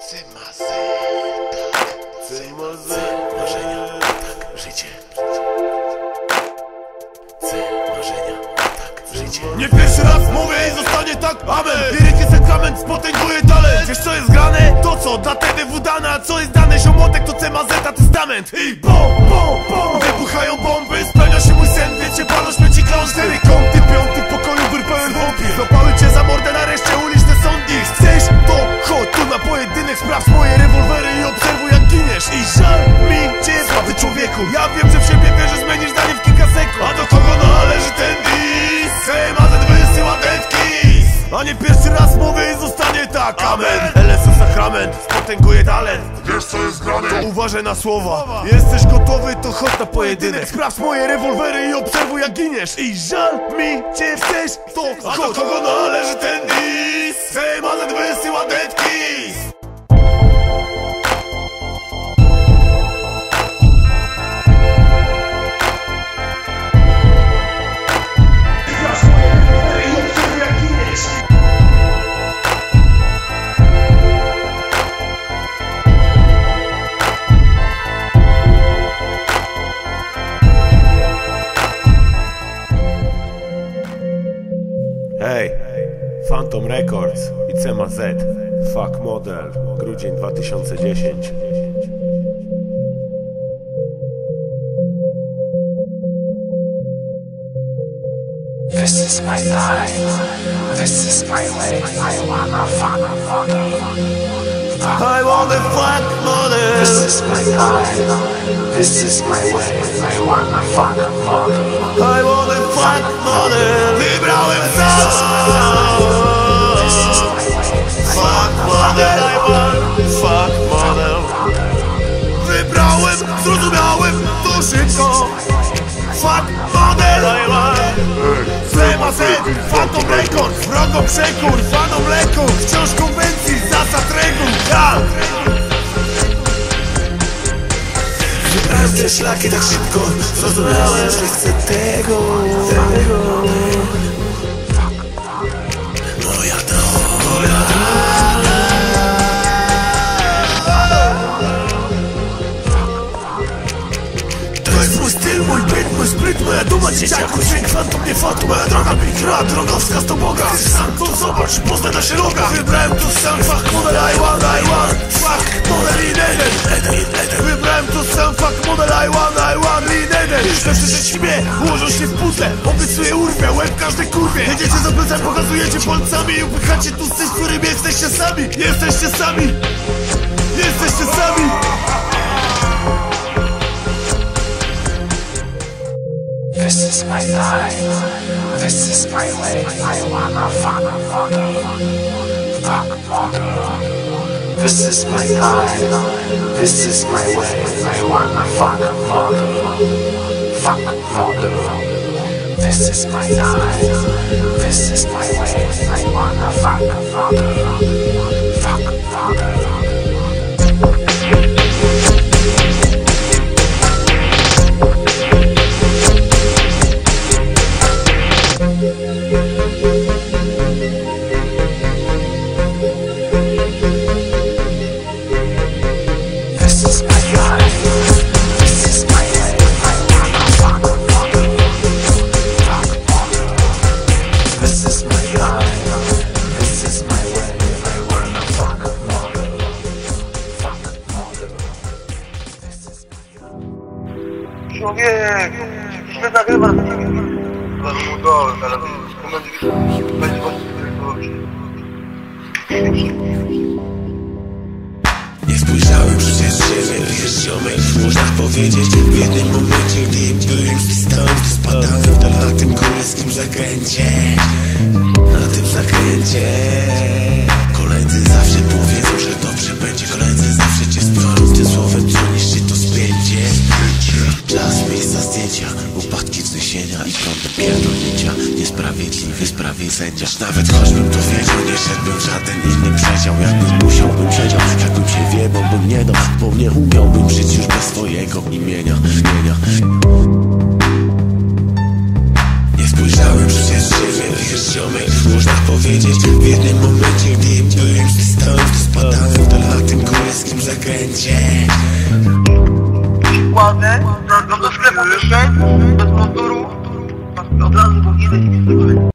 Cymazy, tak, cymazy, marzenia, tak, życie. C, marzenia, tak, życie. Nie pierwszy raz mówię i zostanie tak, amen jest sakrament, spotęguje talent Wiesz co jest grane? To co dla TDW dane A co jest dane? Ziomotek to CMZ, testament I bom, bom, bom Wybuchają bomby, spełnia się mój sen Wiecie, palo śmieci kląż Cztery Ja wiem, że w siebie wierzysz, zmienisz zdanie w kilka sekund. A do kogo należy ten dis? CMZ wysyła detki A nie pierwszy raz mówię i zostanie tak, amen. LSO sakrament, spotęguje talent. Wiesz co jest grane? to uważaj na słowa. Jesteś gotowy, to chodź na pojedynek. Sprawdź moje rewolwery i obserwuj jak giniesz. I żal mi cię chcesz, to chodź A do kogo należy ten dis? CMZ wysyła detki Hej, Phantom Records i CMZ Fuck Model, grudzień 2010 This is my life. This is my way. I wanna fuck a. Fuck. I wanna fuck model This is my life. This is my way. I wanna fuck a mother. I wanna fuck model Wrogo przekór, fanom leków Wciąż konwencji, zasad reguł, ja Wybrałem te szlaki tak szybko. Zrozumiałem, że chcę tego, tego Jest mój styl, mój byt, mój spryt, moja duma dzieciaku Dźwięk fantom, nie fatum, moja droga Big Ra, drogowskaz do Boga. Chcesz sam to zobacz, poznaj na szeroka Wybrałem tu sam fuck model, I want, I want Fuck model in Eden, Eden, Eden. Wybrałem tu sam fuck model, I want, I want in Eden Już te przecież mnie, ułożą się w puzzle Obiecuję urwę, łeb każdej kurwie. Jedziecie za plecem, pokazujecie palcami. I upychacie tu syf, którym jesteście sami. Jesteście sami. Jesteście sami is my life. This is my way. I wanna fuck a mother. Fuck mother. This is my life. This is my way. I wanna fuck a mother. Fuck mother. This is my life. This is my way. I wanna fuck a mother. Fuck mother. Człowiek, źle nagrywasz. Zaraz mu dole, teraz będzie, będzie Nie spojrzałem przecież siebie, wiesz ziomek. Można powiedzieć w jednym momencie Gdy byłem stąd Spadałem dal na tym królewskim zakręcie. Na tym zakręcie prawi sędziasz Nawet choćbym to wiedział, nie szedłbym w żaden inny przedział. Jakbym musiał, bym siedział, tak jakbym się wiebał, bym nie dał Bo nie umiałbym żyć już bez swojego imienia, imienia. Nie spojrzałem przecież siebie, wiesz ziomek Można powiedzieć, w jednym momencie, gdy byłem stąd Spadałem w dolnym górskim zakręcie. Ładne, no, no do sklepu wyszedł, bez munduru Od razu powinieneś mi